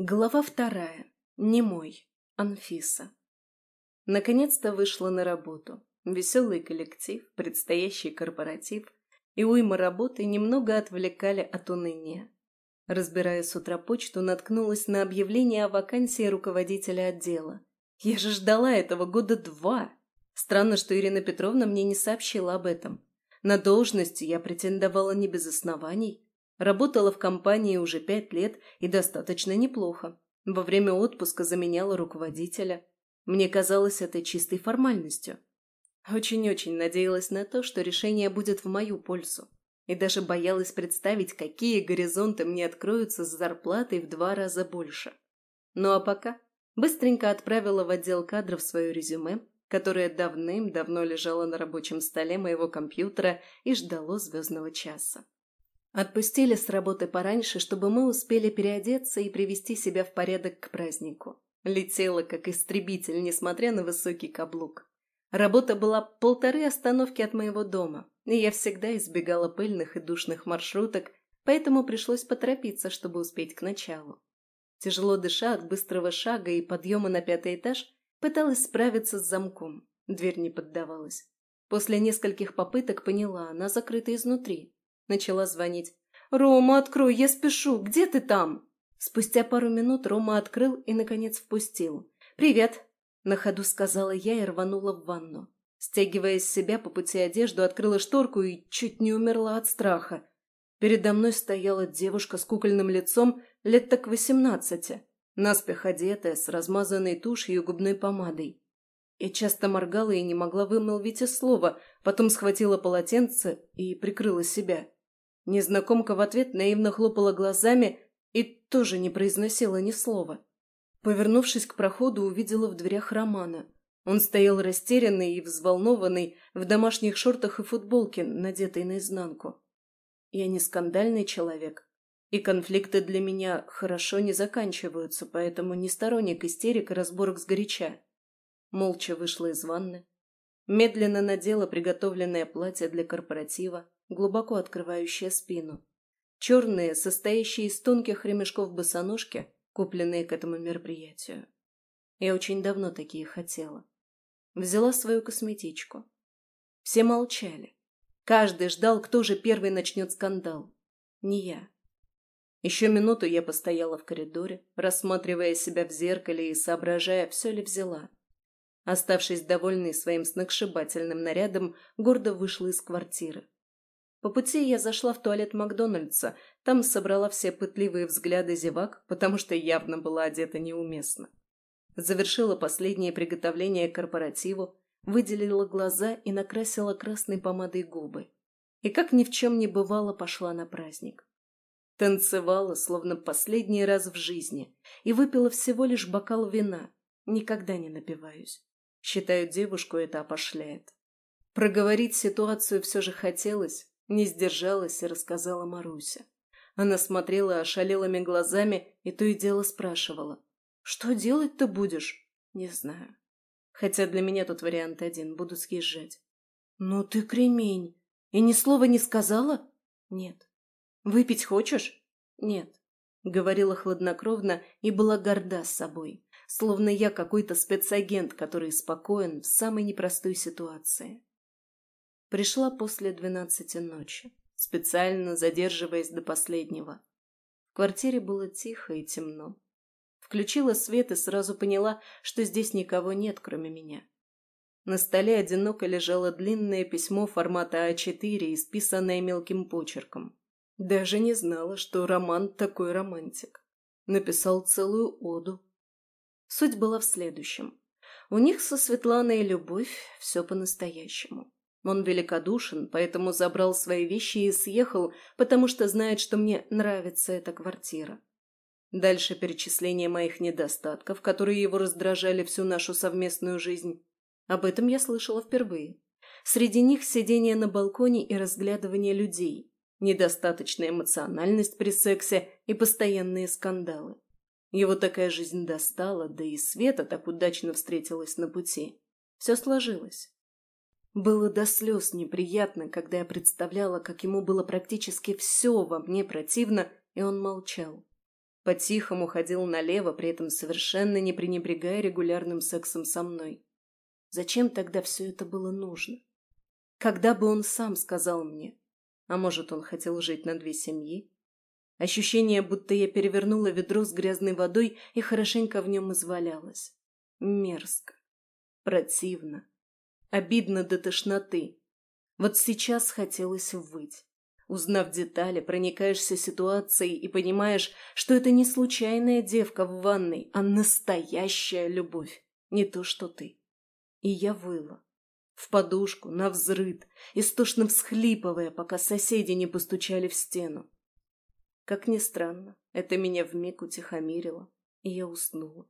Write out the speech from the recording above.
Глава вторая. Немой. Анфиса. Наконец-то вышла на работу. Веселый коллектив, предстоящий корпоратив и уйма работы немного отвлекали от уныния. Разбирая с утра почту, наткнулась на объявление о вакансии руководителя отдела. Я же ждала этого года два. Странно, что Ирина Петровна мне не сообщила об этом. На должность я претендовала не без оснований. Работала в компании уже пять лет и достаточно неплохо. Во время отпуска заменяла руководителя. Мне казалось это чистой формальностью. Очень-очень надеялась на то, что решение будет в мою пользу. И даже боялась представить, какие горизонты мне откроются с зарплатой в два раза больше. Ну а пока быстренько отправила в отдел кадров свое резюме, которое давным-давно лежало на рабочем столе моего компьютера и ждало звездного часа. Отпустили с работы пораньше, чтобы мы успели переодеться и привести себя в порядок к празднику. Летела, как истребитель, несмотря на высокий каблук. Работа была полторы остановки от моего дома, и я всегда избегала пыльных и душных маршруток, поэтому пришлось поторопиться, чтобы успеть к началу. Тяжело дыша от быстрого шага и подъема на пятый этаж, пыталась справиться с замком. Дверь не поддавалась. После нескольких попыток поняла, она закрыта изнутри. Начала звонить. «Рома, открой, я спешу! Где ты там?» Спустя пару минут Рома открыл и, наконец, впустил. «Привет!» – на ходу сказала я и рванула в ванну. Стягивая с себя по пути одежду, открыла шторку и чуть не умерла от страха. Передо мной стояла девушка с кукольным лицом лет так восемнадцати, наспех одетая, с размазанной тушью и губной помадой. Я часто моргала и не могла вымолвить и слова, потом схватила полотенце и прикрыла себя. Незнакомка в ответ наивно хлопала глазами и тоже не произносила ни слова. Повернувшись к проходу, увидела в дверях Романа. Он стоял растерянный и взволнованный, в домашних шортах и футболке, надетой наизнанку. Я не скандальный человек, и конфликты для меня хорошо не заканчиваются, поэтому не сторонник истерик и разборок сгоряча. Молча вышла из ванны, медленно надела приготовленное платье для корпоратива, глубоко открывающая спину. Черные, состоящие из тонких ремешков босоножки, купленные к этому мероприятию. Я очень давно такие хотела. Взяла свою косметичку. Все молчали. Каждый ждал, кто же первый начнет скандал. Не я. Еще минуту я постояла в коридоре, рассматривая себя в зеркале и соображая, все ли взяла. Оставшись довольной своим сногсшибательным нарядом, гордо вышла из квартиры. По пути я зашла в туалет Макдональдса, там собрала все пытливые взгляды зевак, потому что явно была одета неуместно. Завершила последнее приготовление корпоративу, выделила глаза и накрасила красной помадой губы. И как ни в чем не бывало, пошла на праздник. Танцевала, словно последний раз в жизни, и выпила всего лишь бокал вина. Никогда не напиваюсь. Считаю, девушку это опошляет. Проговорить ситуацию все же хотелось, не сдержалась и рассказала Маруся. Она смотрела ошалелыми глазами и то и дело спрашивала. «Что делать-то будешь?» «Не знаю. Хотя для меня тут вариант один. Буду съезжать». «Ну ты кремень. И ни слова не сказала?» «Нет». «Выпить хочешь?» «Нет». Говорила хладнокровно и была горда собой. Словно я какой-то спецагент, который спокоен в самой непростой ситуации. Пришла после двенадцати ночи, специально задерживаясь до последнего. В квартире было тихо и темно. Включила свет и сразу поняла, что здесь никого нет, кроме меня. На столе одиноко лежало длинное письмо формата А4, исписанное мелким почерком. Даже не знала, что Роман такой романтик. Написал целую оду. Суть была в следующем. У них со Светланой любовь, все по-настоящему. Он великодушен, поэтому забрал свои вещи и съехал, потому что знает, что мне нравится эта квартира. Дальше перечисление моих недостатков, которые его раздражали всю нашу совместную жизнь. Об этом я слышала впервые. Среди них сидение на балконе и разглядывание людей, недостаточная эмоциональность при сексе и постоянные скандалы. Его такая жизнь достала, да и Света так удачно встретилась на пути. Все сложилось. Было до слез неприятно, когда я представляла, как ему было практически все во мне противно, и он молчал. По-тихому ходил налево, при этом совершенно не пренебрегая регулярным сексом со мной. Зачем тогда все это было нужно? Когда бы он сам сказал мне? А может, он хотел жить на две семьи? Ощущение, будто я перевернула ведро с грязной водой и хорошенько в нем извалялась. Мерзко. Противно. Обидно до тошноты. Вот сейчас хотелось выть. Узнав детали, проникаешься ситуацией и понимаешь, что это не случайная девка в ванной, а настоящая любовь. Не то, что ты. И я выла. В подушку, на взрыд, истошно всхлипывая, пока соседи не постучали в стену. Как ни странно, это меня вмиг утихомирило, и я уснула.